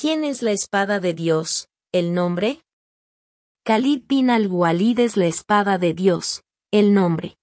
¿Quién es la espada de Dios? ¿El nombre? Khalid bin al-Walid es la espada de Dios, el nombre.